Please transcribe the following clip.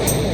Yeah.